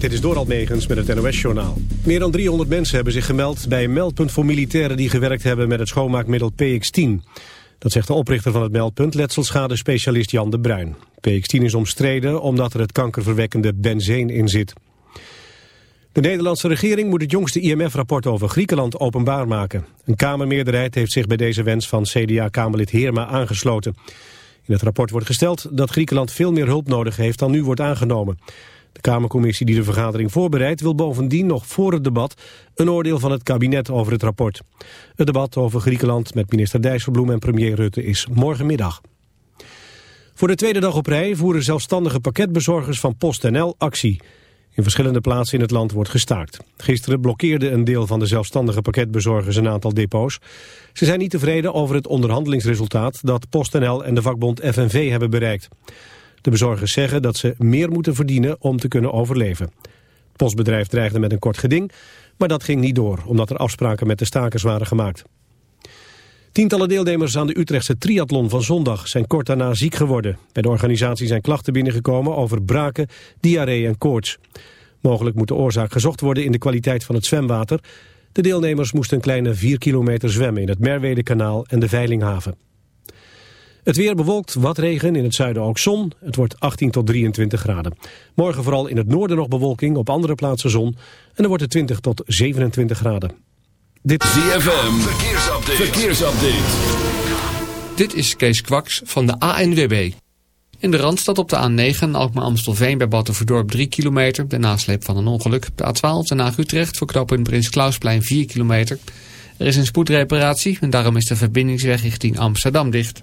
Dit is Dorald Megens met het NOS-journaal. Meer dan 300 mensen hebben zich gemeld bij een meldpunt voor militairen die gewerkt hebben met het schoonmaakmiddel PX10. Dat zegt de oprichter van het meldpunt, letselschade-specialist Jan de Bruin. PX10 is omstreden omdat er het kankerverwekkende benzeen in zit. De Nederlandse regering moet het jongste IMF-rapport over Griekenland openbaar maken. Een Kamermeerderheid heeft zich bij deze wens van CDA-Kamerlid Heerma aangesloten. In het rapport wordt gesteld dat Griekenland veel meer hulp nodig heeft dan nu wordt aangenomen. De Kamercommissie die de vergadering voorbereidt wil bovendien nog voor het debat een oordeel van het kabinet over het rapport. Het debat over Griekenland met minister Dijsselbloem en premier Rutte is morgenmiddag. Voor de tweede dag op rij voeren zelfstandige pakketbezorgers van PostNL actie. In verschillende plaatsen in het land wordt gestaakt. Gisteren blokkeerde een deel van de zelfstandige pakketbezorgers een aantal depots. Ze zijn niet tevreden over het onderhandelingsresultaat dat PostNL en de vakbond FNV hebben bereikt. De bezorgers zeggen dat ze meer moeten verdienen om te kunnen overleven. Het postbedrijf dreigde met een kort geding, maar dat ging niet door... omdat er afspraken met de stakers waren gemaakt. Tientallen deelnemers aan de Utrechtse triathlon van zondag zijn kort daarna ziek geworden. Bij de organisatie zijn klachten binnengekomen over braken, diarree en koorts. Mogelijk moet de oorzaak gezocht worden in de kwaliteit van het zwemwater. De deelnemers moesten een kleine 4 kilometer zwemmen in het Merwedekanaal en de Veilinghaven. Het weer bewolkt, wat regen, in het zuiden ook zon. Het wordt 18 tot 23 graden. Morgen vooral in het noorden nog bewolking, op andere plaatsen zon. En dan wordt het 20 tot 27 graden. Dit is ZFM, verkeersupdate. verkeersupdate. Dit is Kees Kwaks van de ANWB. In de Randstad op de A9, Alkmaar-Amstelveen bij Battenverdorp 3 kilometer. De nasleep van een ongeluk. De A12, Den Haag-Utrecht voor knooppunt Prins Klausplein 4 kilometer. Er is een spoedreparatie en daarom is de verbindingsweg richting Amsterdam dicht.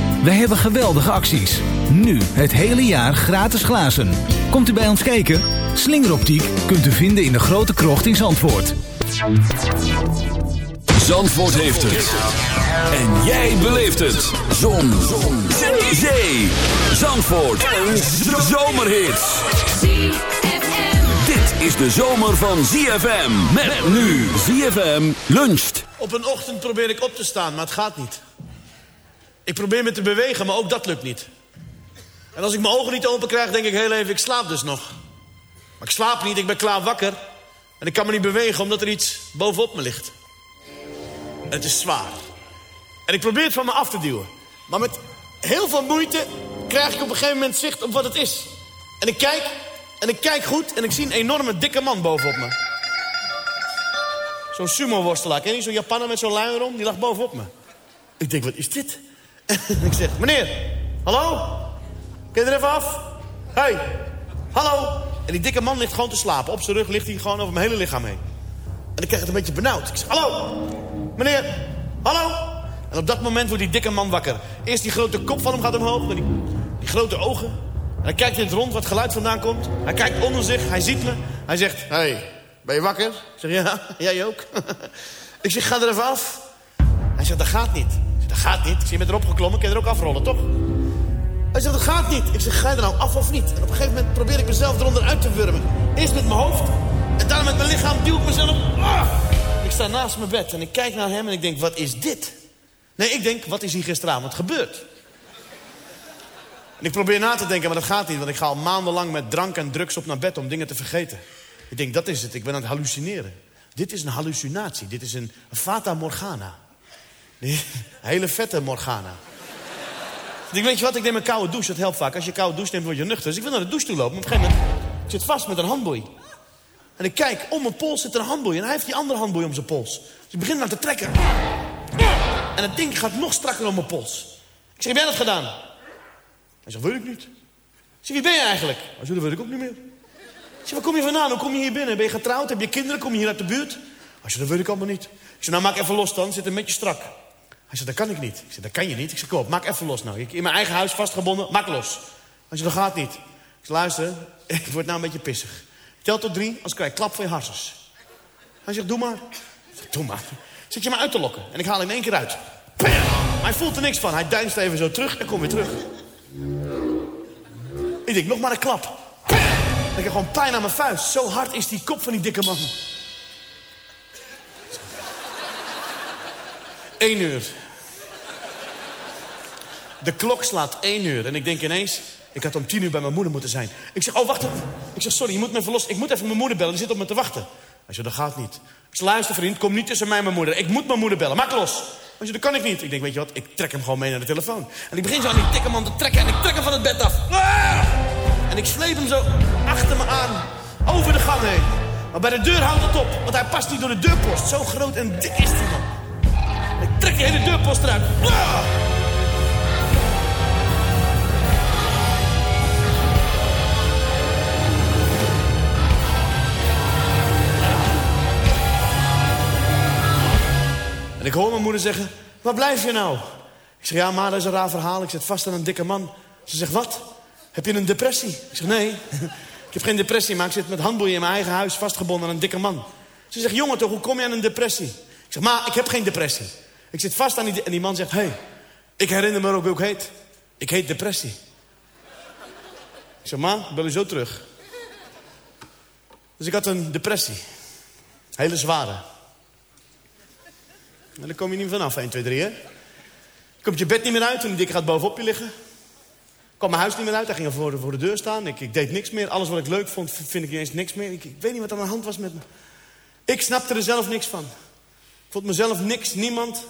Wij hebben geweldige acties. Nu het hele jaar gratis glazen. Komt u bij ons kijken? Slingeroptiek kunt u vinden in de grote krocht in Zandvoort. Zandvoort heeft het. En jij beleeft het. Zon. Zon. Zee. Zee. Zandvoort. Een zomerhit. Dit is de zomer van ZFM. Met nu ZFM luncht. Op een ochtend probeer ik op te staan, maar het gaat niet. Ik probeer me te bewegen, maar ook dat lukt niet. En als ik mijn ogen niet open krijg, denk ik heel even, ik slaap dus nog. Maar ik slaap niet, ik ben klaar wakker. En ik kan me niet bewegen omdat er iets bovenop me ligt. En het is zwaar. En ik probeer het van me af te duwen. Maar met heel veel moeite krijg ik op een gegeven moment zicht op wat het is. En ik kijk, en ik kijk goed en ik zie een enorme dikke man bovenop me. Zo'n sumo-worstelaar, ken je? Zo'n Japaner met zo'n luier om, die lag bovenop me. Ik denk, wat is dit? ik zeg, meneer, hallo? Kun je er even af? Hey, hallo? En die dikke man ligt gewoon te slapen. Op zijn rug ligt hij gewoon over mijn hele lichaam heen. En ik krijg het een beetje benauwd. Ik zeg, hallo? Meneer, hallo? En op dat moment wordt die dikke man wakker. Eerst die grote kop van hem gaat omhoog. Die, die grote ogen. En hij kijkt in het rond wat geluid vandaan komt. Hij kijkt onder zich, hij ziet me. Hij zegt, hey, ben je wakker? Ik zeg, ja, jij ook. ik zeg, ga er even af. Hij zegt, dat gaat niet. Dat gaat niet. Ik zeg, je bent erop geklommen, kun je er ook afrollen, toch? Hij zegt, dat gaat niet. Ik zeg, ga je er nou af of niet? En op een gegeven moment probeer ik mezelf eronder uit te wurmen. Eerst met mijn hoofd. En daarna met mijn lichaam duw ik mezelf... Ah! Ik Ik sta naast mijn bed en ik kijk naar hem en ik denk, wat is dit? Nee, ik denk, wat is hier gisteravond gebeurd? En ik probeer na te denken, maar dat gaat niet. Want ik ga al maandenlang met drank en drugs op naar bed om dingen te vergeten. Ik denk, dat is het. Ik ben aan het hallucineren. Dit is een hallucinatie. Dit is een fata morgana. Een hele vette morgana. Ik weet je wat, ik neem een koude douche. Dat helpt vaak. Als je koude douche neemt, word je nuchter. Dus ik wil naar de douche toe lopen. Maar op een gegeven moment, ik zit vast met een handboei. En ik kijk, om mijn pols zit een handboei. En hij heeft die andere handboei om zijn pols. Dus ik begin naar te trekken. En het ding gaat nog strakker om mijn pols. Ik zeg, heb jij dat gedaan? Hij zegt, weet ik niet. Ik zeg, wie ben je eigenlijk? Hij zegt, dat weet ik ook niet meer. Ik zeg, waar kom je vandaan? Hoe kom je hier binnen? Ben je getrouwd? Heb je kinderen? Kom je hier uit de buurt? Hij zegt, dat weet ik allemaal niet. Ik zeg, nou maak even los dan. Zit een beetje strak. Hij zegt, dat kan ik niet. Ik zeg, dat kan je niet. Ik zeg, kom maak even los nou. Ik in mijn eigen huis vastgebonden, maak los. Hij zegt, dat gaat niet. Ik zeg, luister, ik word nou een beetje pissig. Tel tot drie, als krijg ik klap van je harsens. Hij zegt, doe maar. Ik zeg, doe maar. Zit je me uit te lokken? En ik haal hem één keer uit. Bam! Hij voelt er niks van. Hij deinst even zo terug en komt weer terug. Ik denk, nog maar een klap. Ik heb gewoon pijn aan mijn vuist. Zo hard is die kop van die dikke man. Eén uur. De klok slaat één uur. En ik denk ineens, ik had om tien uur bij mijn moeder moeten zijn. Ik zeg, oh, wacht even. Ik zeg, sorry, je moet me verlossen. Ik moet even mijn moeder bellen. Die zit op me te wachten. Hij zegt, dat gaat niet. Ik zeg, luister vriend, kom niet tussen mij en mijn moeder. Ik moet mijn moeder bellen. Maak los. Hij zegt, dat kan ik niet. Ik denk, weet je wat, ik trek hem gewoon mee naar de telefoon. En ik begin zo aan die dikke man te trekken. En ik trek hem van het bed af. En ik sleep hem zo achter me aan. Over de gang heen. Maar bij de deur houdt het op. Want hij past niet door de deurpost. Zo groot en dik is die man. Trek de hele deurpost eruit. En ik hoor mijn moeder zeggen, waar blijf je nou? Ik zeg, ja, maar dat is een raar verhaal. Ik zit vast aan een dikke man. Ze zegt, wat? Heb je een depressie? Ik zeg, nee. ik heb geen depressie, maar ik zit met handboeien in mijn eigen huis vastgebonden aan een dikke man. Ze zegt, jongen toch, hoe kom je aan een depressie? Ik zeg, maar ik heb geen depressie. Ik zit vast aan die... En die man zegt, hey, ik herinner me ook hoe ik heet. Ik heet depressie. Ik zeg, ma, bel u zo terug. Dus ik had een depressie. Hele zware. En daar kom je niet vanaf, 1, 2, 3, hè? Je komt je bed niet meer uit en die dikke gaat bovenop je liggen. Kwam mijn huis niet meer uit, hij ging voor de, voor de deur staan. Ik, ik deed niks meer. Alles wat ik leuk vond, vind ik ineens niks meer. Ik, ik weet niet wat aan de hand was met me. Ik snapte er zelf niks van. Ik vond mezelf niks, niemand.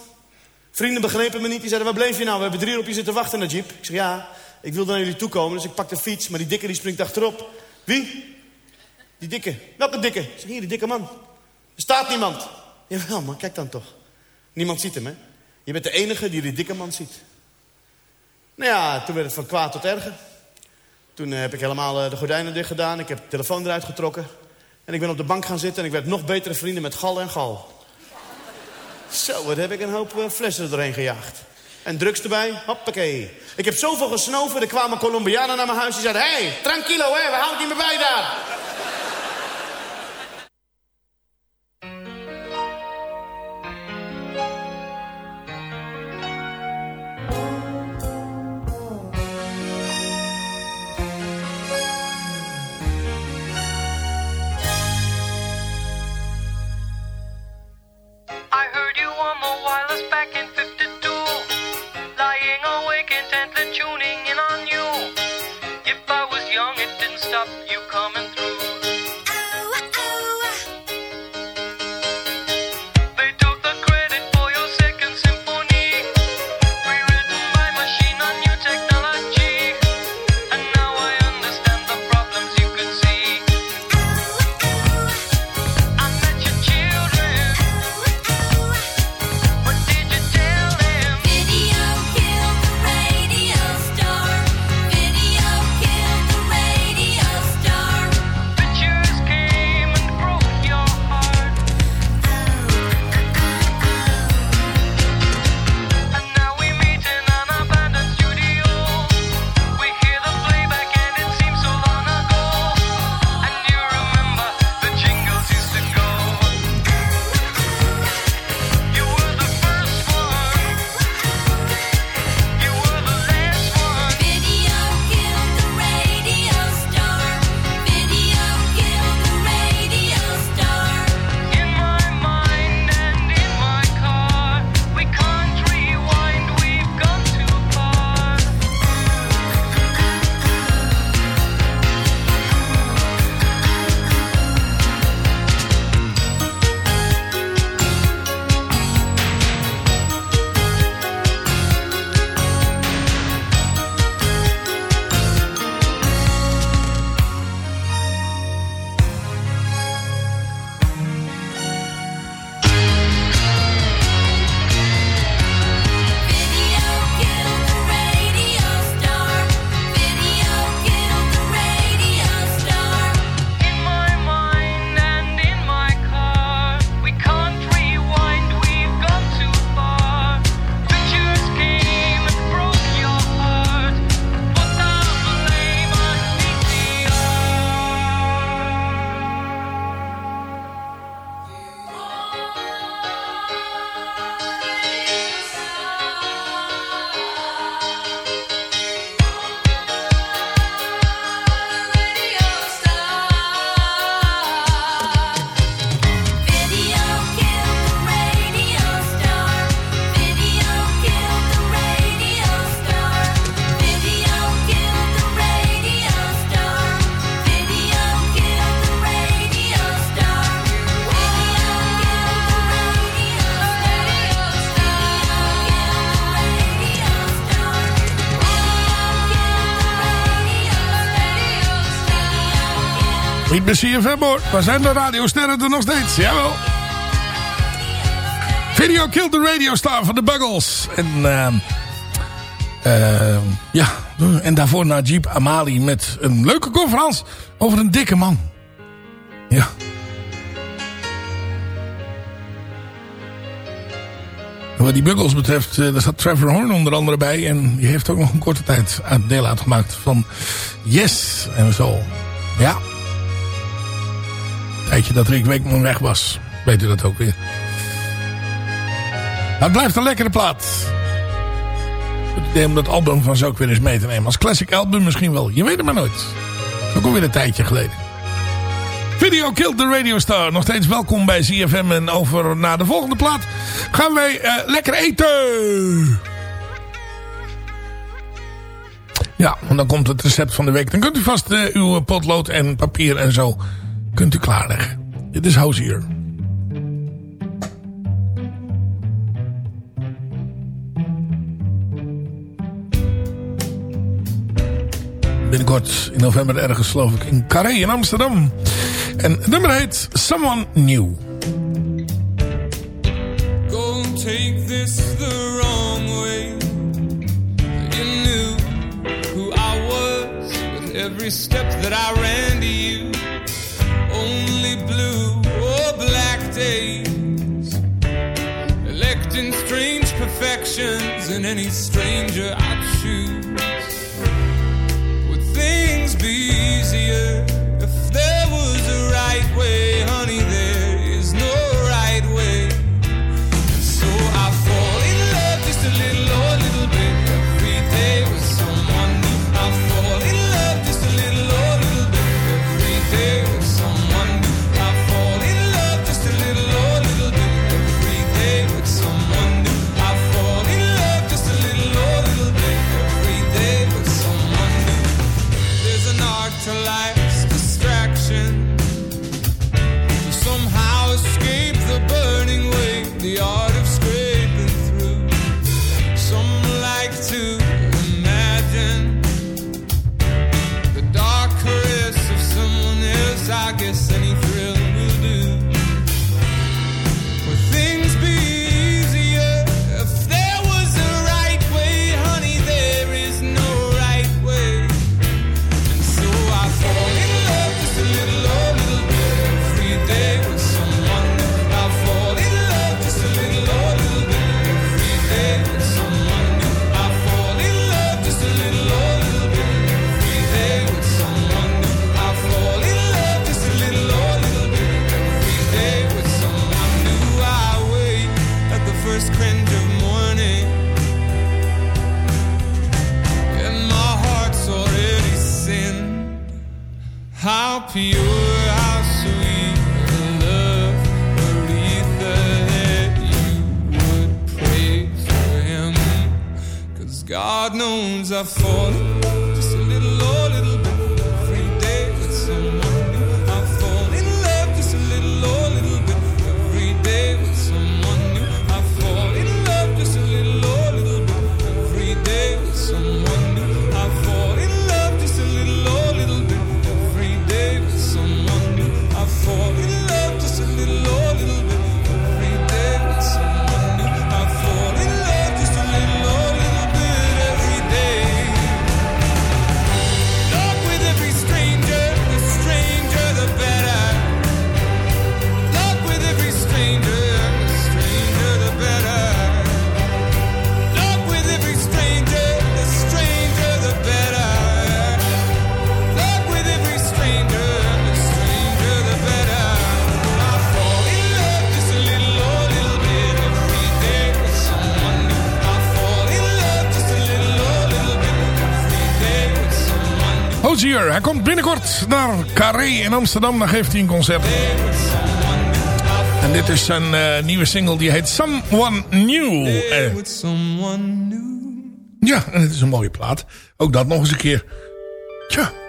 Vrienden begrepen me niet. Die zeiden, waar bleef je nou? We hebben drie op je zitten wachten Jeep. Ik zeg, ja, ik wilde naar jullie toe komen. Dus ik pak de fiets, maar die dikke die springt achterop. Wie? Die dikke. Welke dikke? Ik zeg, hier, die dikke man. Er staat niemand. Jawel, maar kijk dan toch. Niemand ziet hem, hè? Je bent de enige die die dikke man ziet. Nou ja, toen werd het van kwaad tot erger. Toen eh, heb ik helemaal eh, de gordijnen dicht gedaan. Ik heb de telefoon eruit getrokken. En ik ben op de bank gaan zitten en ik werd nog betere vrienden met gal en gal. Zo, wat heb ik een hoop eh, flessen er doorheen gejaagd. En drugs erbij, hoppakee. Ik heb zoveel gesnoven, er kwamen Colombianen naar mijn huis. Die zeiden, hé, hey, tranquilo, hè, we houden niet meer bij daar. Niet bij CFM hoor. Waar zijn de radiosterren er nog steeds? Jawel. Video Killed the Radio Star van de Buggles. En ehm, ja, en daarvoor Najib Amali met een leuke conferentie over een dikke man. Ja. Wat die Buggles betreft, eh, daar zat Trevor Horn onder andere bij. En die heeft ook nog een korte tijd deel uitgemaakt van Yes en zo. Ja. Tijdje dat Rick Wakeman weg was. Weet u dat ook weer. Maar het blijft een lekkere plaat. Het idee om dat album van zo ook weer eens mee te nemen. Als classic album misschien wel. Je weet het maar nooit. Dat ook alweer een tijdje geleden. Video Killed the Radio Star. Nog steeds welkom bij ZFM. En over naar de volgende plaat gaan wij eh, lekker eten. Ja, want dan komt het recept van de week. Dan kunt u vast eh, uw potlood en papier en zo kunt u klaarleggen. Dit is Hozier. Binnenkort in november ergens geloof ik in Carré in Amsterdam. En het nummer heet Someone New. Don't take this the wrong way. You knew who I was with every step that I ran to you. Only blue or black days. Electing strange perfections in any stranger I choose. Would things be easier if there was a right way, God knows I've fallen hij komt binnenkort naar Carré in Amsterdam. Dan geeft hij een concert. En dit is zijn eh, nieuwe single. Die heet Someone New. Eh, ja, en het is een mooie plaat. Ook dat nog eens een keer. Tja.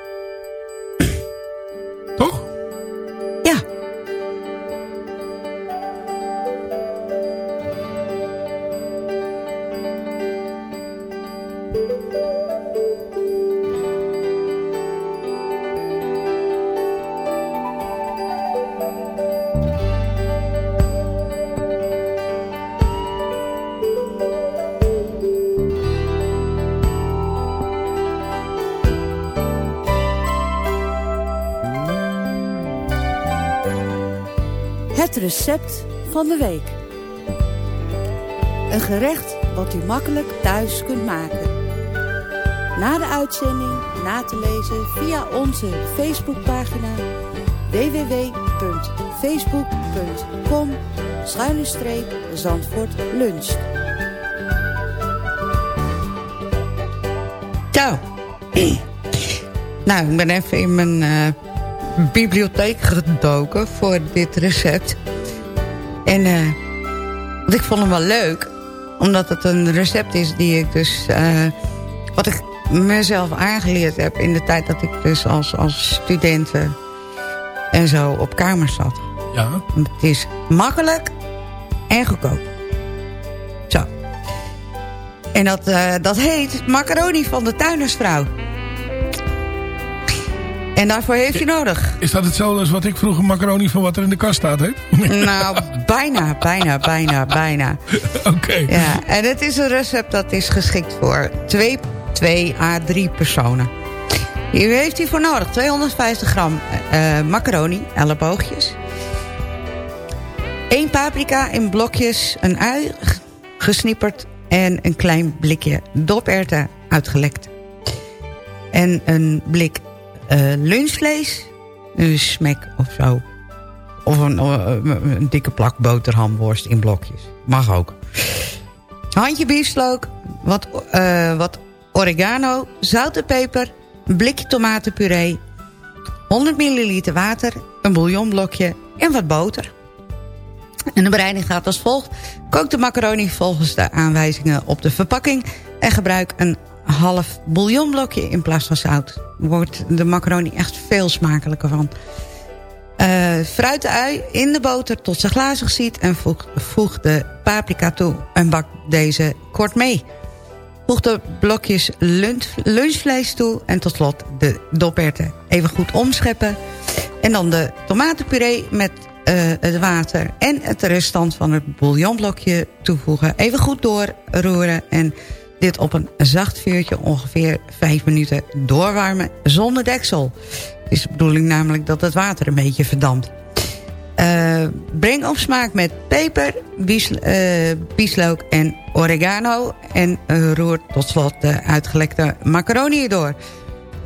Het recept van de week. Een gerecht wat u makkelijk thuis kunt maken. Na de uitzending na te lezen via onze Facebookpagina www.facebook.com Zandvoort luncht. Zo. nou, ik ben even in mijn eh, bibliotheek gedoken voor dit recept. En eh, ik vond hem wel leuk. Omdat het een recept is die ik dus... eh, wat ik mezelf aangeleerd heb in de tijd dat ik dus als, als student eh, en zo op kamer zat. Ja. Het is makkelijk en goedkoop. Zo. En dat, dat heet macaroni van de tuinersvrouw. En daarvoor heeft je nodig. Is dat hetzelfde als wat ik vroeger macaroni van wat er in de kast staat heet? Nou, bijna, bijna, bijna, bijna. Oké. Ja, en het is een recept dat is geschikt voor 2, 2 à 3 personen. Hier heeft hij voor nodig 250 gram eh, macaroni, elleboogjes. 1 paprika in blokjes, een ui gesnipperd... en een klein blikje doperwten uitgelekt. En een blik lunchvlees, een smek of zo. Of een, eh, een dikke plak boterhamworst in blokjes. Mag ook. Handje biefslook, wat, eh, wat oregano, zout en peper... een blikje tomatenpuree... 100 milliliter water, een bouillonblokje en wat boter. En de bereiding gaat als volgt. Kook de macaroni volgens de aanwijzingen op de verpakking... en gebruik een half bouillonblokje in plaats van zout. Wordt de macaroni echt veel smakelijker van. Eh fruit de ui in de boter tot ze glazig ziet... en voeg, de paprika toe en bak deze kort mee. Voeg de blokjes lunch, lunchvlees toe en tot slot de doperwten. Even goed omscheppen. En dan de tomatenpuree met eh, het water en het restant van het bouillonblokje toevoegen. Even goed doorroeren en dit op een zacht vuurtje ongeveer 5 minuten doorwarmen zonder deksel. Het is de bedoeling namelijk dat het water een beetje verdampt. Eh, breng op smaak met peper, bies, eh, bieslook en oregano. En eh, roer tot slot de uitgelekte macaroni erdoor.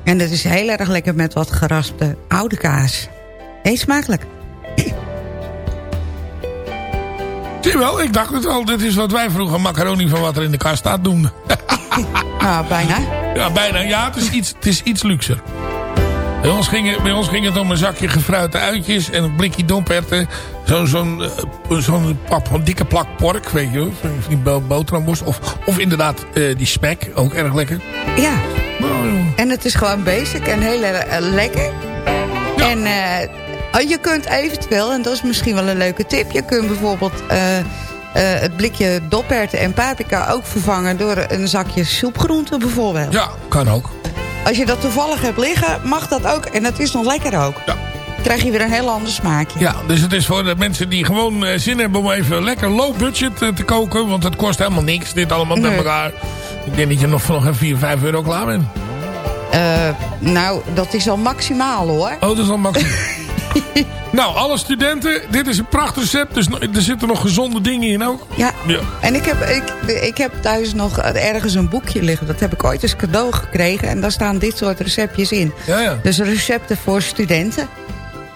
En dat is heel erg lekker met wat geraspte oude kaas. Eet smakelijk. Zie je wel, ik dacht het al. Dit is wat wij vroeger macaroni van wat er in de kast staat noemden. Ah, bijna. Ja, bijna. Ja, het is iets, het is iets luxer. Bij ons, ging het, bij ons ging het om een zakje gefruite uitjes en een blikje domperten. Zo'n zo'n eh, zo'n pap- een dikke plak pork, weet je wel. Die bo- boterhamworst. Of, of inderdaad eh, die smack, ook erg lekker. Ja. En het is gewoon basic en heel eh, lekker. En eh, oh, je kunt eventueel, en dat is misschien wel een leuke tip... je kunt bijvoorbeeld eh, eh, het blikje doperwten en paprika ook vervangen... door een zakje soepgroenten bijvoorbeeld. Ja, kan ook. Als je dat toevallig hebt liggen, mag dat ook. En dat is nog lekker ook. Ja. Krijg je weer een heel ander smaakje. Ja, dus het is voor de mensen die gewoon eh, zin hebben om even lekker low budget te koken. Want het kost helemaal niks, dit allemaal Nee. met elkaar. Ik denk dat je nog voor nog een 4, 5 euro klaar bent. Nou, dat is al maximaal hoor. Oh, dat is al maximaal. nou, alle studenten, dit is een prachtig recept. Dus er zitten nog gezonde dingen in ook. Ja. Ja. En ik heb, ik, ik heb thuis nog ergens een boekje liggen. Dat heb ik ooit als cadeau gekregen. En daar staan dit soort receptjes in. Ja, ja. Dus recepten voor studenten.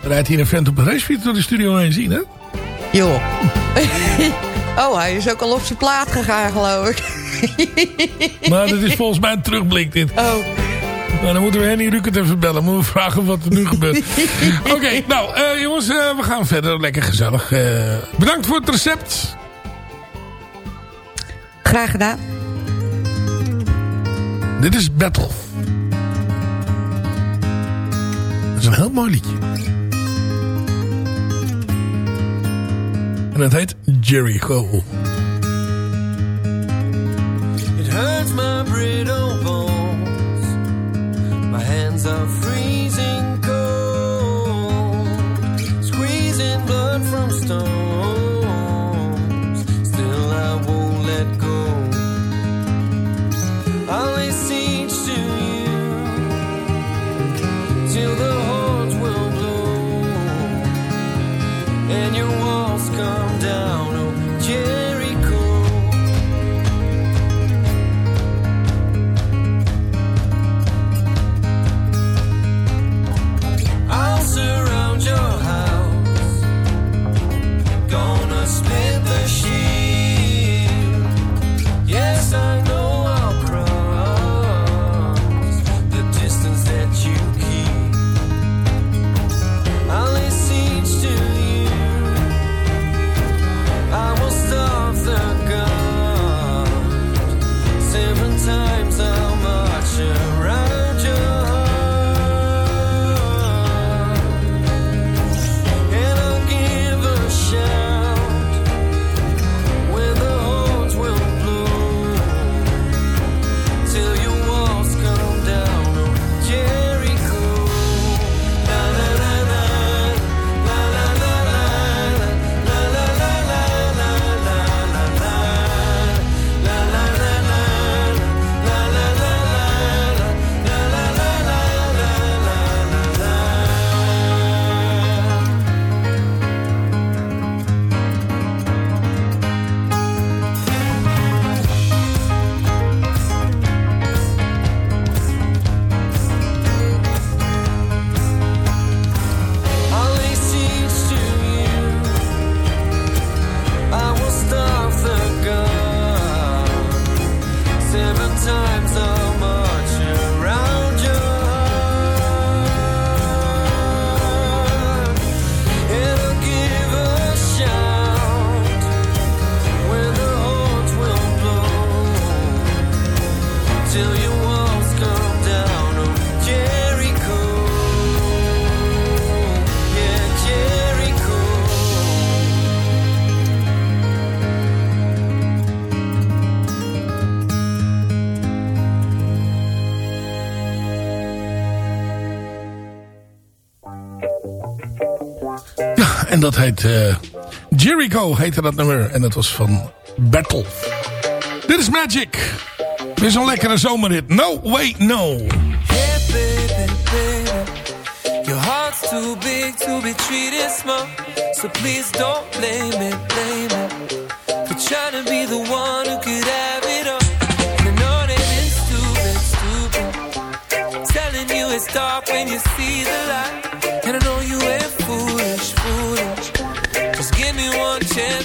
Er rijdt hier een vent op een racefiets door de studio heen zien, hè? Joh. oh, hij is ook al op zijn plaat gegaan, geloof ik. Maar dat is volgens mij een terugblik dit. Oh. Nou, dan moeten we Henny Rukert even bellen. Moeten we vragen wat er nu gebeurt. Oké, nou eh, jongens, eh, we gaan verder. Lekker gezellig. Eh, bedankt voor het recept. Graag gedaan. Dit is Battle. Dat is een heel mooi liedje. En het heet Jericho. It hurts my brittle bones. Hands freezing cold. Squeezing blood from stones. dat heet uh, Jericho heette dat nummer. En dat was van Battle. Dit is Magic. Dit is een lekkere zomerhit. No way no. Hey baby, baby. Your heart's too big to be treated small. So please don't blame it, blame it. For trying to be the one who could have it all. it's dark when you see the light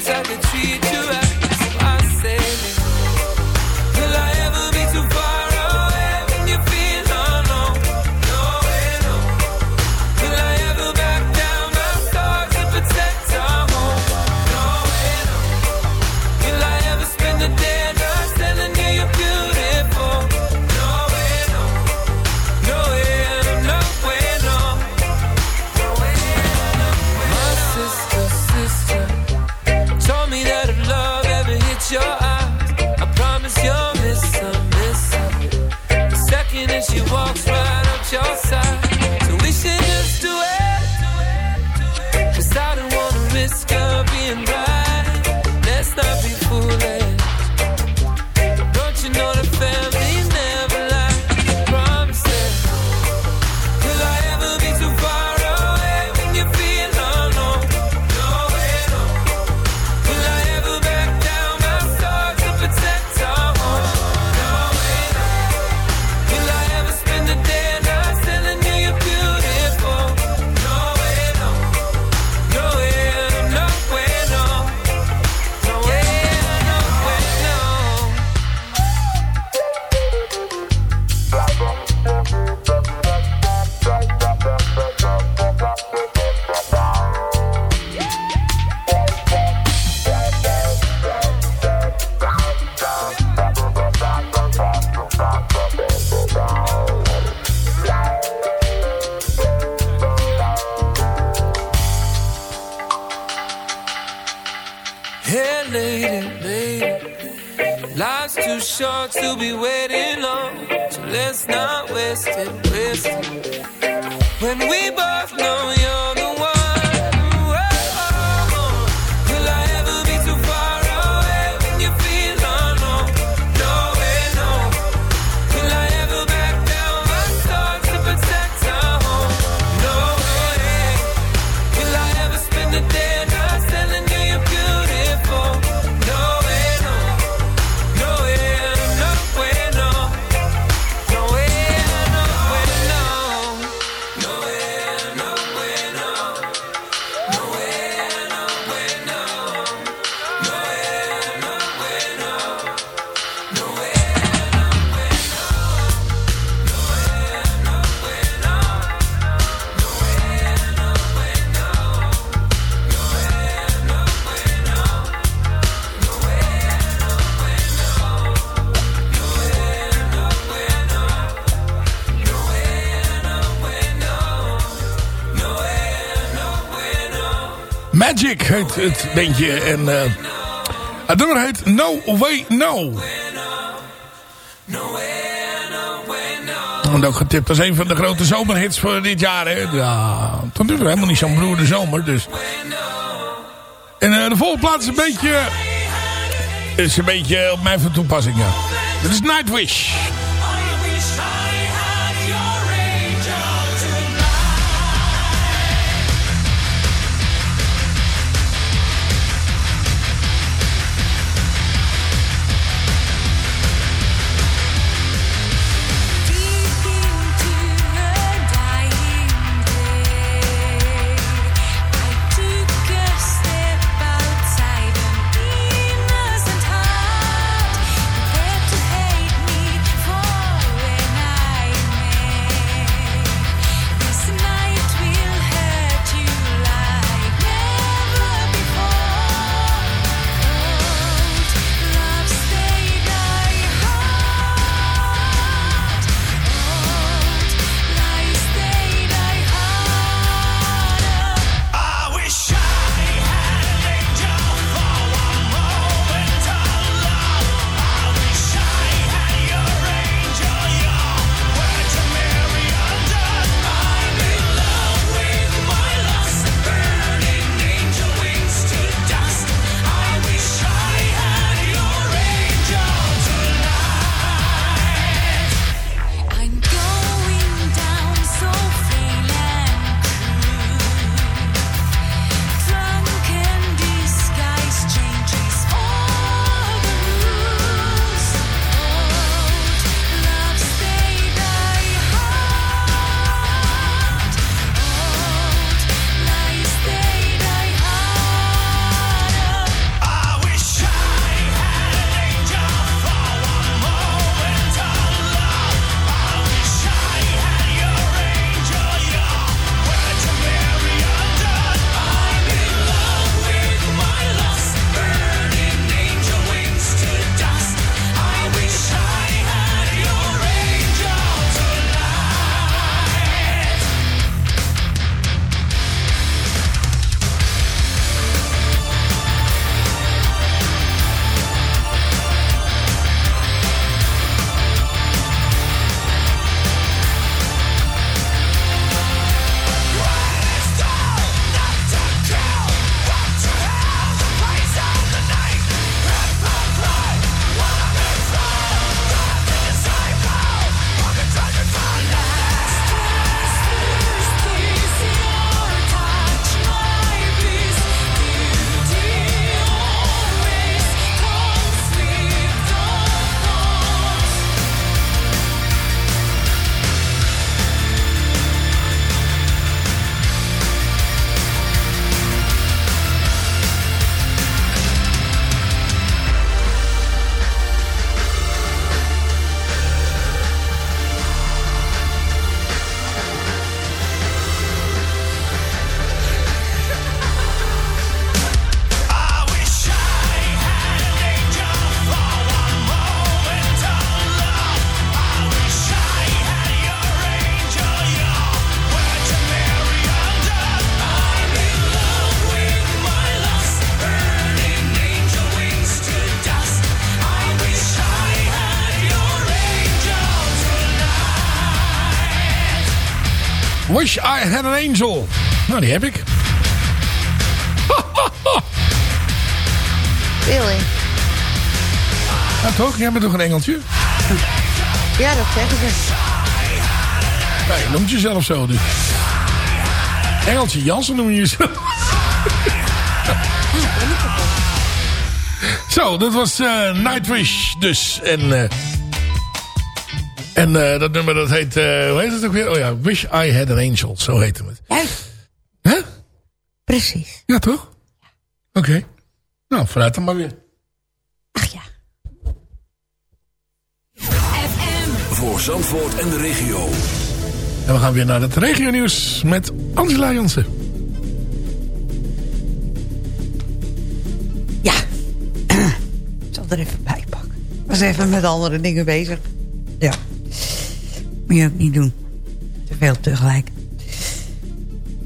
decide to treat you right. sharks to be waiting on. So let's not waste it, waste it. het bandje. En uh, het nummer heet No Way No. En ook getipt als een van de grote zomerhits voor dit jaar. Hè? Ja, dat is helemaal niet zo'n broerde zomer. Dus. En eh, de volgende plaats is een beetje... Is een beetje op mijn van toepassing, ja. Dit is Nightwish. Had an Angel. Nou, die heb ik. Really? Ja, toch? Jij bent toch een engeltje? Ja, dat zeggen ze. Ja, je noemt jezelf zo dus. Engeltje Jansen noem je jezelf. Zo, dat was eh, Nightwish dus. En, eh, en eh, dat nummer dat heet, eh, hoe heet het ook weer? Oh ja, Wish I Had an Angel, zo heette het. Juist. Hè? Precies. Ja, toch? Oké. Nou, vooruit dan maar weer. Voor Zandvoort en de regio. En we gaan weer naar het regionieuws met Angela Jansen. Ik zal er even bij pakken. Ik was even met andere dingen bezig. Ja. Moet je ook niet doen. Te veel tegelijk.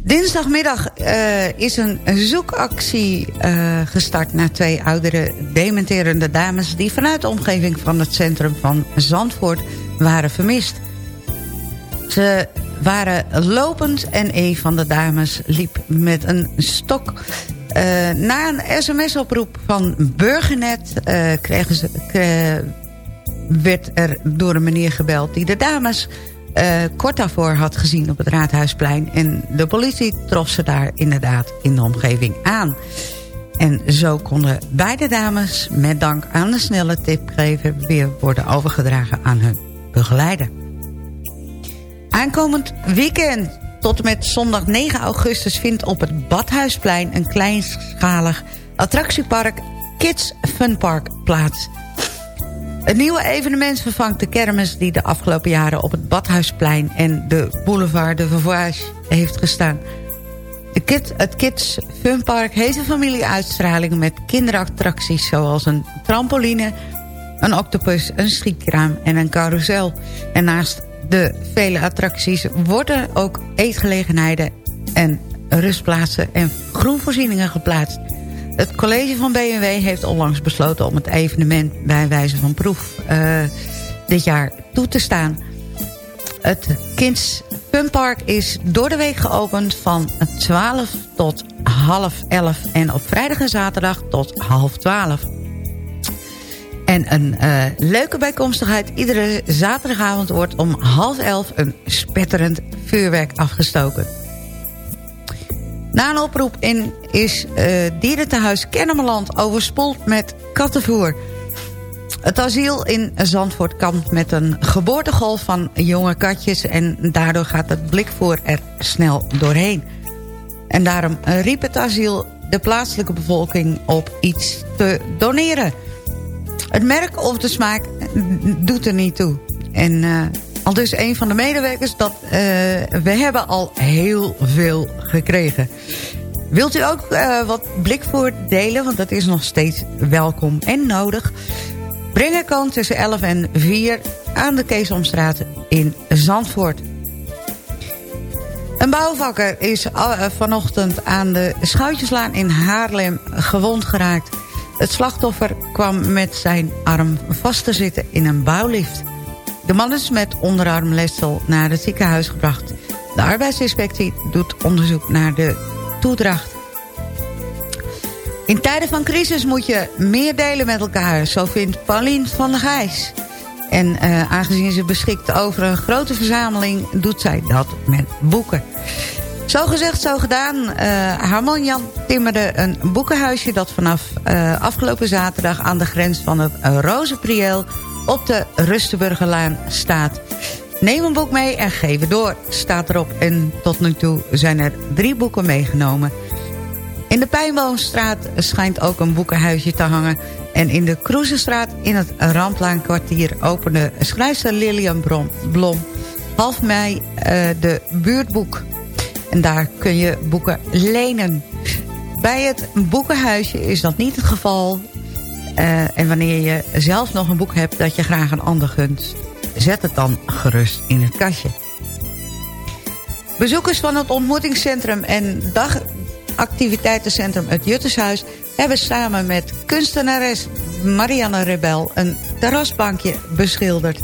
Dinsdagmiddag eh, is een zoekactie eh, gestart naar twee oudere dementerende dames... die vanuit de omgeving van het centrum van Zandvoort waren vermist. Ze waren lopend en een van de dames liep met een stok. Eh, na een sms-oproep van Burgernet kregen ze, werd er door een meneer gebeld... die de dames eh, kort daarvoor had gezien op het Raadhuisplein. En de politie trof ze daar inderdaad in de omgeving aan. En zo konden beide dames met dank aan de snelle tipgever... weer worden overgedragen aan hun begeleider. Aankomend weekend tot en met zondag 9 augustus... vindt op het Badhuisplein een kleinschalig attractiepark... Kids Fun Park plaats. Het nieuwe evenement vervangt de kermis die de afgelopen jaren... op het Badhuisplein en de boulevard de Vauvage heeft gestaan. De het Kids Fun Park heeft een familieuitstraling... met kinderattracties zoals een trampoline, een octopus, een schietkraam en een carousel. En naast de vele attracties worden ook eetgelegenheden en rustplaatsen en groenvoorzieningen geplaatst. Het college van BMW heeft onlangs besloten om het evenement bij wijze van proef eh, dit jaar toe te staan. Het Kids Funpark is door de week geopend van 12 tot half 11 en op vrijdag en zaterdag tot half 12. En een eh, leuke bijkomstigheid. Iedere zaterdagavond wordt om half elf een spetterend vuurwerk afgestoken. Na een oproep in is uh, dierentehuis Kennemerland overspoeld met kattenvoer. Het asiel in Zandvoort kampt met een geboortegolf van jonge katjes... en daardoor gaat het blikvoer er snel doorheen. En daarom riep het asiel de plaatselijke bevolking op iets te doneren... Het merk of de smaak doet er niet toe. En uh, al dus een van de medewerkers dat uh, we hebben al heel veel gekregen. Wilt u ook uh, wat blikvoer delen, want dat is nog steeds welkom en nodig. Breng er kan tussen 11 en 4 aan de Keesomstraat in Zandvoort. Een bouwvakker is vanochtend aan de Schoutjeslaan in Haarlem gewond geraakt... Het slachtoffer kwam met zijn arm vast te zitten in een bouwlift. De man is met onderarmletsel naar het ziekenhuis gebracht. De arbeidsinspectie doet onderzoek naar de toedracht. In tijden van crisis moet je meer delen met elkaar, zo vindt Paulien van der Gijs. En uh, aangezien ze beschikt over een grote verzameling, doet zij dat met boeken. Zo gezegd, zo gedaan. Uh, Jan timmerde een boekenhuisje... dat vanaf uh, afgelopen zaterdag aan de grens van het Rozenprieel... op de Rustenburgerlaan staat. Neem een boek mee en geef het door, staat erop. En tot nu toe zijn er drie boeken meegenomen. In de Pijnboomstraat schijnt ook een boekenhuisje te hangen. En in de Kroezenstraat in het Ramplaankwartier... opende schrijfster Lilian Blom half mei de buurtboek... En daar kun je boeken lenen. Bij het boekenhuisje is dat niet het geval. Uh, en wanneer je zelf nog een boek hebt dat je graag een ander gunt... zet het dan gerust in het kastje. Bezoekers van het ontmoetingscentrum en dagactiviteitencentrum het Juttershuis... hebben samen met kunstenares Marianne Rebel een terrasbankje beschilderd.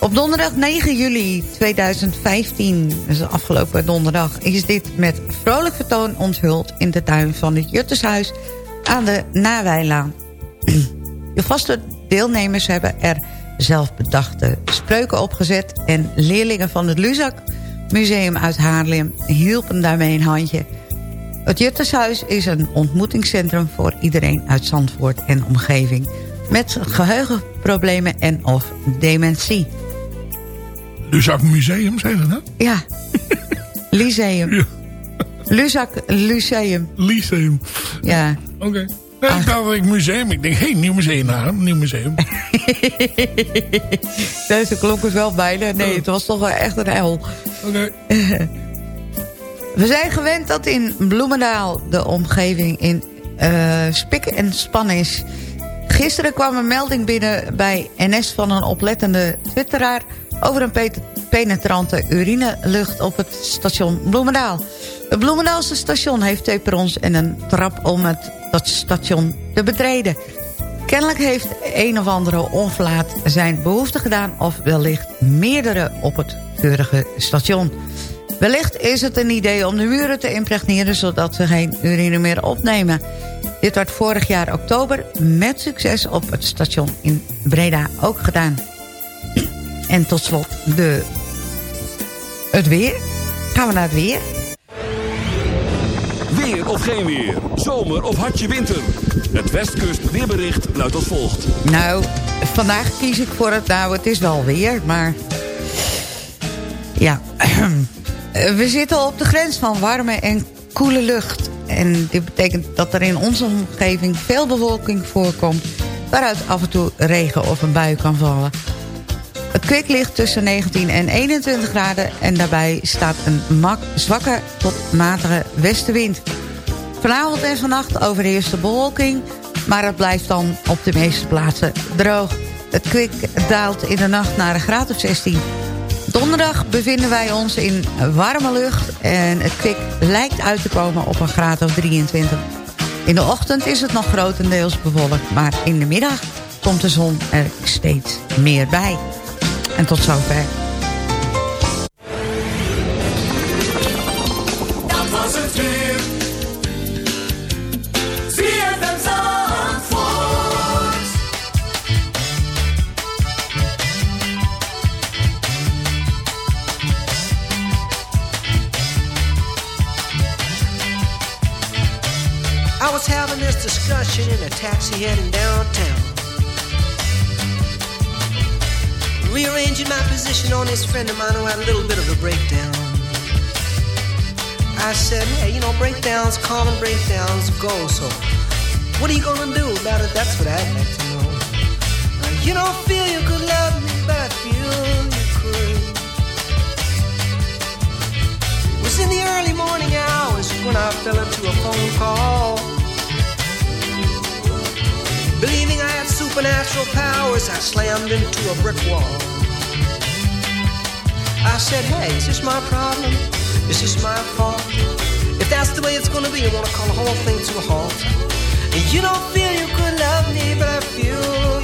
Op donderdag 9 juli 2015, dus afgelopen donderdag... is dit met vrolijk vertoon onthuld in de tuin van het Juttershuis... aan de Nawijlaan. De vaste deelnemers hebben er zelf bedachte spreuken opgezet... en leerlingen van het Luzak Museum uit Haarlem hielpen daarmee een handje. Het Juttershuis is een ontmoetingscentrum voor iedereen uit Zandvoort en omgeving... met geheugenproblemen en of dementie. Luzak Museum, zei dat, hè? Ja, Lyceum. Luzak Lyceum. Lyceum. Ja. Oké. Nee, ik dacht dat ik museum. Ik denk, hé, hey, nieuw museum naar nieuw museum. Deze klonk is wel bijna. Nee, het was toch wel echt een hel. Oké. We zijn gewend dat in Bloemendaal de omgeving in eh, spik en span is. Gisteren kwam een melding binnen bij NS van een oplettende twitteraar... over een pet- penetrante urinelucht op het station Bloemendaal. Het Bloemendaalse station heeft twee perrons en een trap om het station te betreden. Kennelijk heeft een of andere onverlaat zijn behoefte gedaan... of wellicht meerdere op het keurige station. Wellicht is het een idee om de muren te impregneren... zodat ze geen urine meer opnemen. Dit werd vorig jaar oktober met succes op het station in Breda ook gedaan. En tot slot de... het weer. Gaan we naar het weer. Weer of geen weer. Zomer of hartje winter. Het Westkust weerbericht luidt als volgt. Nou, vandaag kies ik voor het... Nou, het is wel weer, maar... Ja, we zitten op de grens van warme en koele lucht. En dit betekent dat er in onze omgeving veel bewolking voorkomt... waaruit af en toe regen of een bui kan vallen. Het kwik ligt tussen 19 en 21 graden... en daarbij staat een mak zwakke tot matige westenwind. Vanavond en vannacht overheerst de bewolking... maar het blijft dan op de meeste plaatsen droog. Het kwik daalt in de nacht naar een graad of 16. Donderdag bevinden wij ons in warme lucht... en het kwik lijkt uit te komen op een graad of 23. In de ochtend is het nog grotendeels bewolkt... maar in de middag komt de zon er steeds meer bij. En tot zover. Dat was het weer. I was having this discussion in a taxi heading downtown. Rearranging my position on this friend of mine who had a little bit of a breakdown. I said, hey, you know, breakdowns come and breakdowns go, so what are you gonna do about it? That's what I'd like to know. Uh, you don't feel you could love me, but I feel you could. It was in the early morning hours when I fell into a phone call. Had supernatural powers, I slammed into a brick wall. I said, hey, is this my problem? This is this my fault? If that's the way it's gonna be, I wanna call the whole thing to a halt. And you don't feel you could love me, but I feel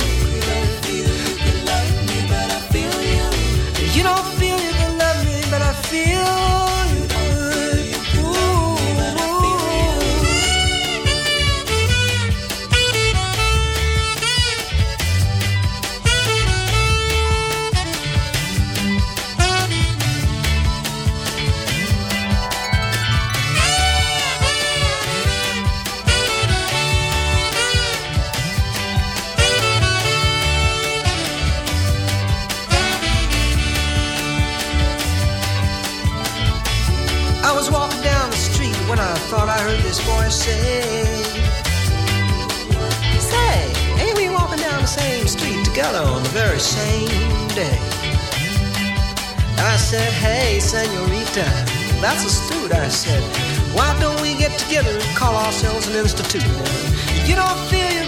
say, Say, ain't we walking down the same street together on the very same day? I said, Hey, senorita, that's a astute. I said, Why don't we get together and call ourselves an institute? You don't feel you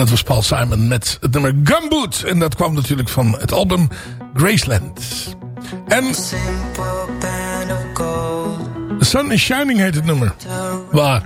dat was Paul Simon met het nummer Gumboot. En dat kwam natuurlijk van het album Graceland. En... The Sun is Shining heet het nummer. Waar?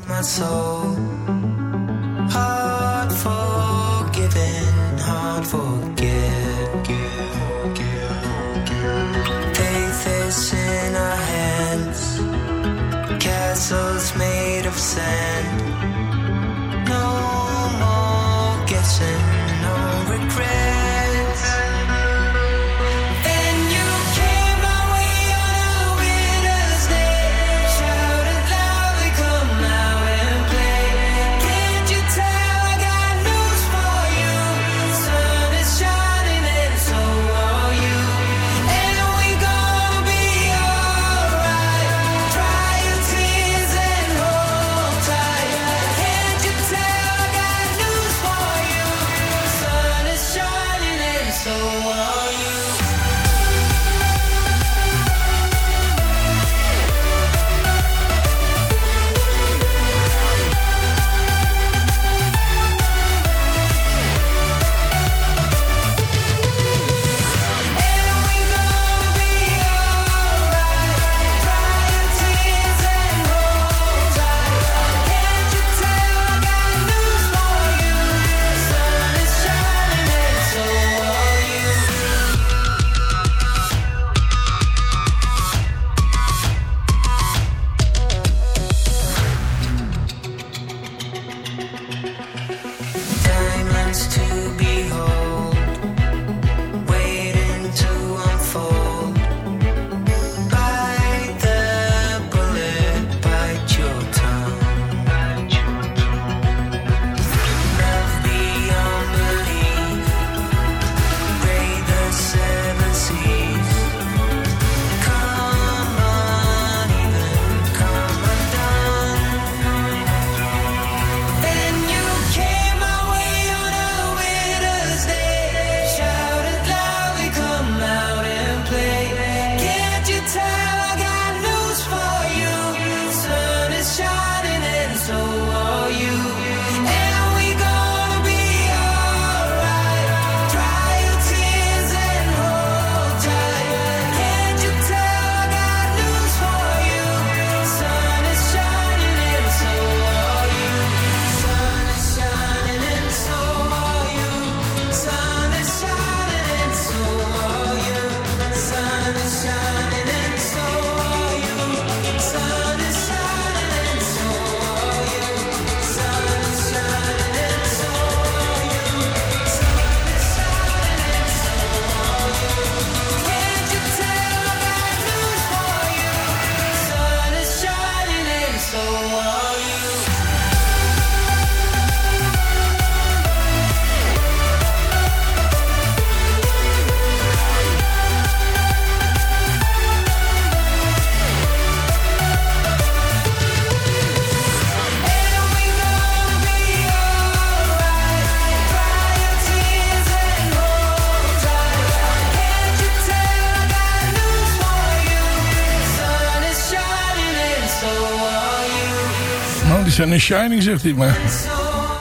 Zijn een shining, zegt hij. Maar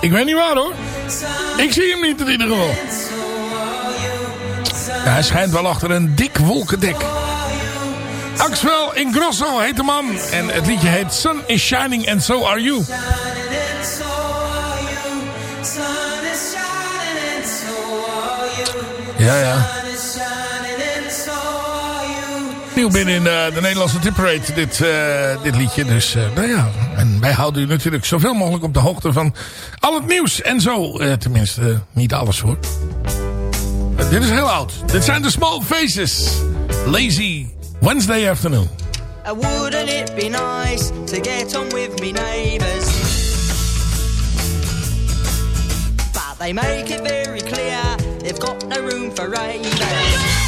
ik weet niet waar hoor. Ik zie hem niet in ieder geval. Hij schijnt wel achter een dik wolkendek. Axwell Ingrosso heet de man. En het liedje heet Sun is Shining and So Are You. Ja, ja. Nieuw binnen in eh, de Nederlandse Tipperate, dit, eh, dit liedje. Dus, eh, nou ja. En wij houden u natuurlijk zoveel mogelijk op de hoogte van al het nieuws en zo. Tenminste, niet alles hoor. Dit is heel oud. Dit zijn de Small Faces. Lazy Wednesday Afternoon. Uh, wouldn't it be nice to get on with me? But they make it very clear they've got no room for ravers.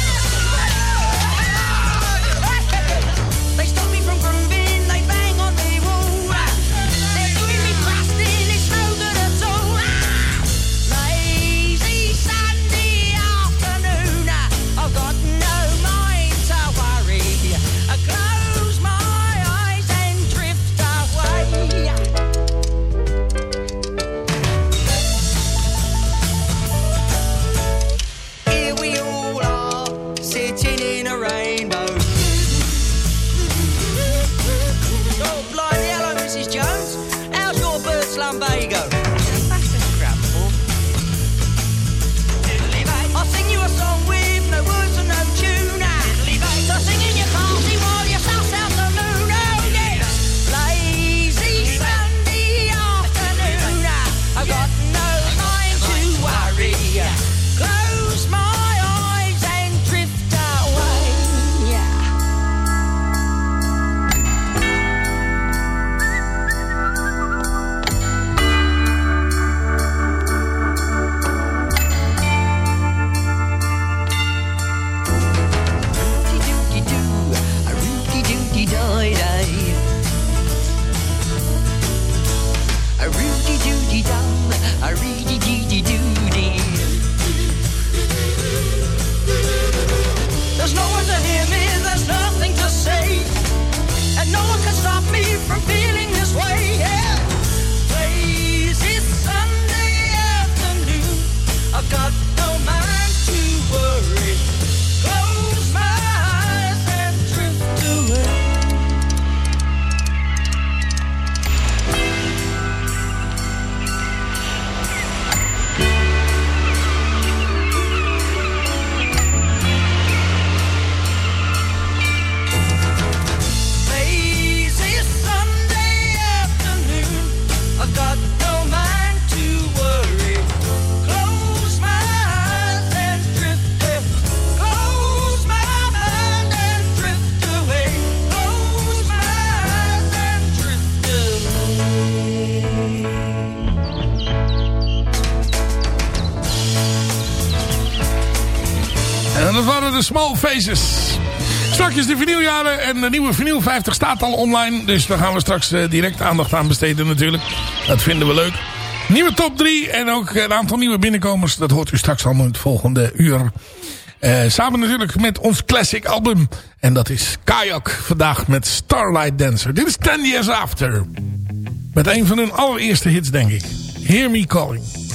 Dat waren de Small Faces. Straks de vinyljaren en de nieuwe vinyl 50 staat al online. Dus daar gaan we straks eh, direct aandacht aan besteden natuurlijk. Dat vinden we leuk. Nieuwe top 3 en ook een aantal nieuwe binnenkomers. Dat hoort u straks allemaal in het volgende uur. Eh, samen natuurlijk met ons classic album. En dat is Kayak vandaag met Starlight Dancer. Dit is 10 Years After. Met een van hun allereerste hits denk ik. Hear Me Calling.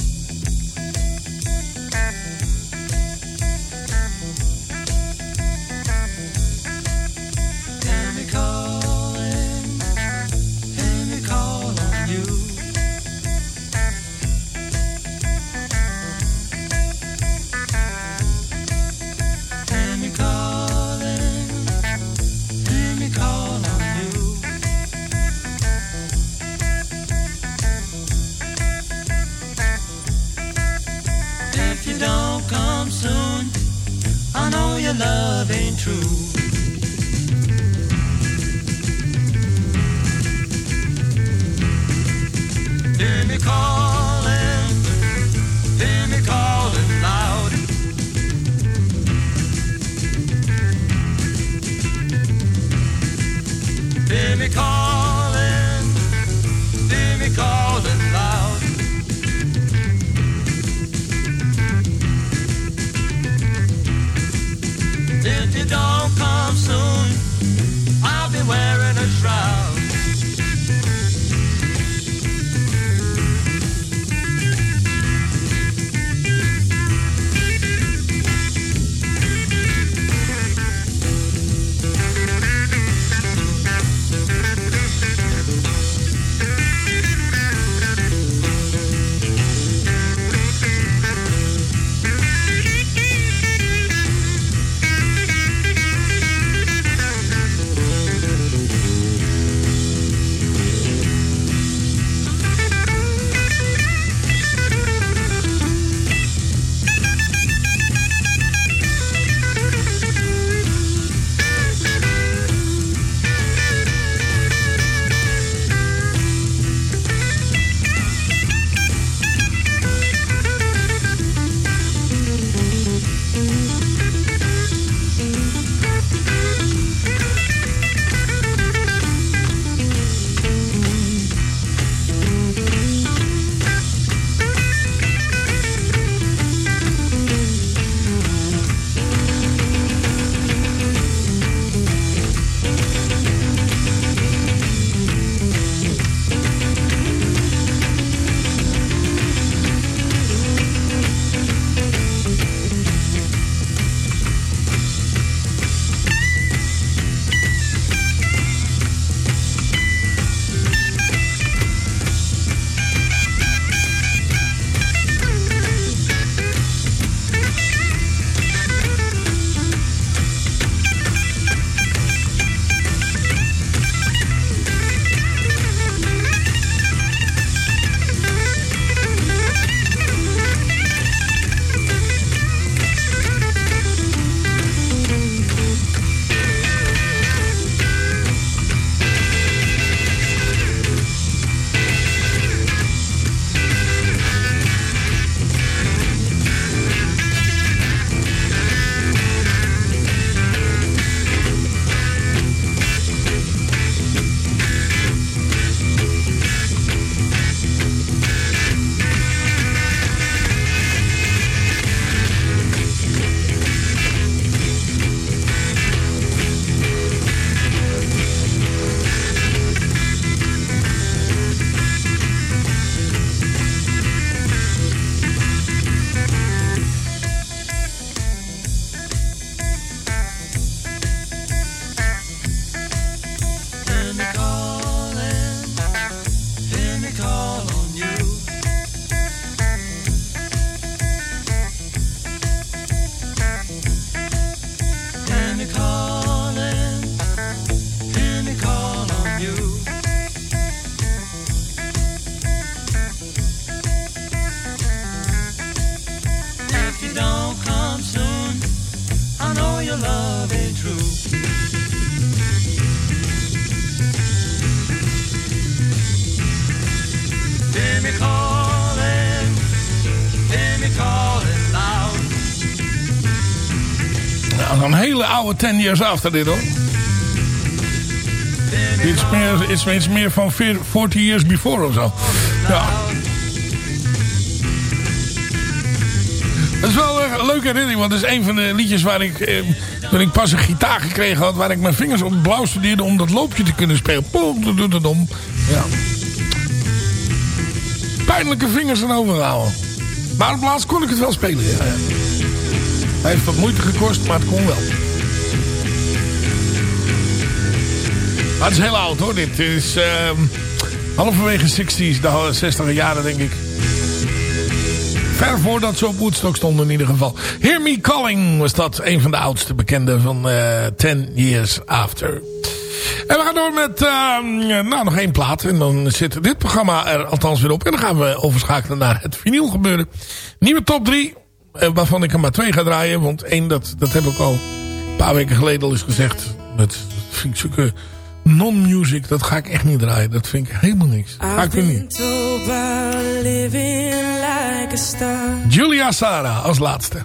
10 years after dit hoor. Iets meer, iets, meer van 40 years before of zo. Ja. Dat is wel een leuke herinnering, want dat is een van de liedjes waar ik, eh, toen ik pas een gitaar gekregen had, waar ik mijn vingers op blauw studeerde om dat loopje te kunnen spelen. Het. Ja. Pijnlijke vingers aan overgehouden. Maar op laatst kon ik het wel spelen. Hij heeft wat moeite gekost, maar het kon wel. Maar het is heel oud hoor. Dit is ehm halverwege 60s, de 60 jaren denk ik. Ver voordat ze op Woodstock stonden in ieder geval. Hear Me Calling was dat. Een van de oudste bekende van eh 10 Years After. En we gaan door met ehm, nou, nog één plaat. En dan zit dit programma er althans weer op. En dan gaan we overschakelen naar het vinyl gebeuren. Nieuwe top 3. eh, waarvan ik er maar twee ga draaien. Want één, dat, dat heb ik al een paar weken geleden al eens gezegd. Dat vind ik zulke non-music. Dat ga ik echt niet draaien. Dat vind ik helemaal niks. Ga ik weer niet. like. Julia Sara als laatste.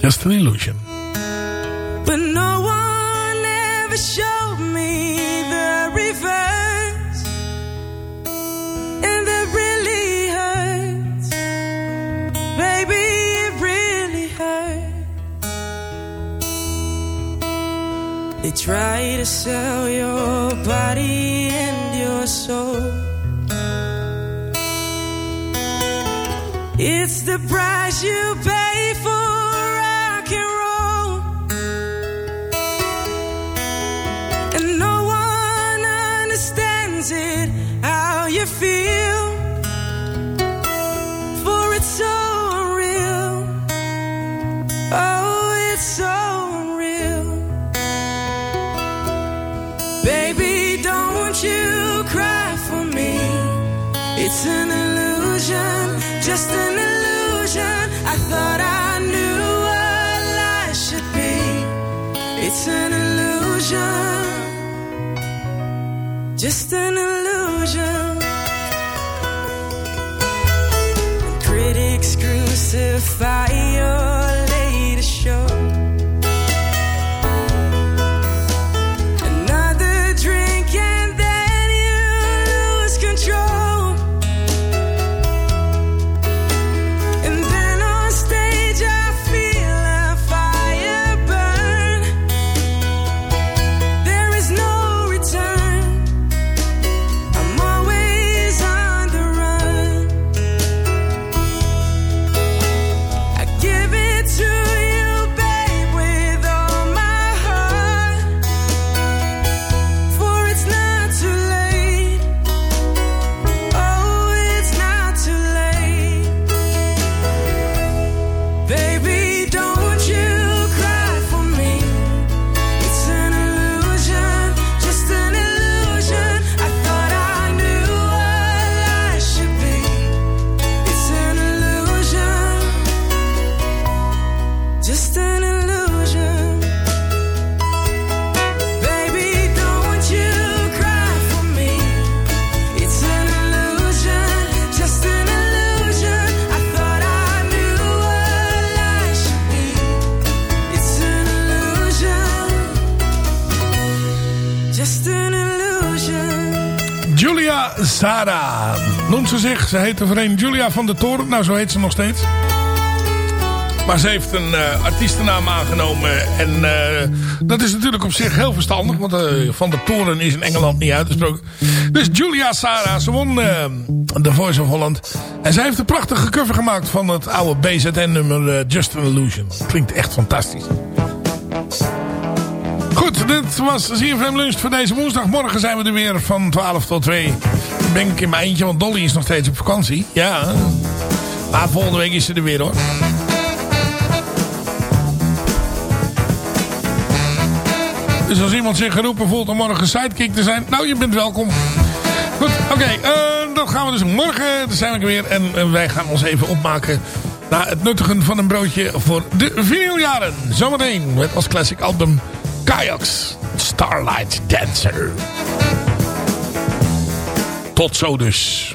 Just an illusion. But no one ever showed They try to sell your body and your soul. It's the price you pay for rock and roll. And no one understands it, how you feel. It's an illusion, just an illusion. I thought I knew what life should be. It's an illusion, just an illusion. Critics crucify ze zich. Ze heet overeen Julia van der Toren. Nou, zo heet ze nog steeds. Maar ze heeft een eh, artiestennaam aangenomen. En eh, dat is natuurlijk op zich heel verstandig. Want eh, Van der Toren is in Engeland niet uitgesproken. Dus Julia Sara. Ze won The Voice of Holland. En zij heeft een prachtige cover gemaakt van het oude BZN-nummer Just an Illusion. Klinkt echt fantastisch. Goed, dit was ZFM Lunch voor deze woensdag. Morgen zijn we er weer van 12 tot 2. Ben ik in mijn eentje, want Dolly is nog steeds op vakantie. Ja, maar volgende week is ze er weer hoor. Dus als iemand zich geroepen voelt om morgen sidekick te zijn, nou je bent welkom. Goed, oké, eh, dan gaan we dus morgen, dan zijn we er weer. En eh, wij gaan ons even opmaken naar het nuttigen van een broodje voor de vinyljaren. Zometeen met als classic album Kayaks Starlight Dancer. Tot zo dus.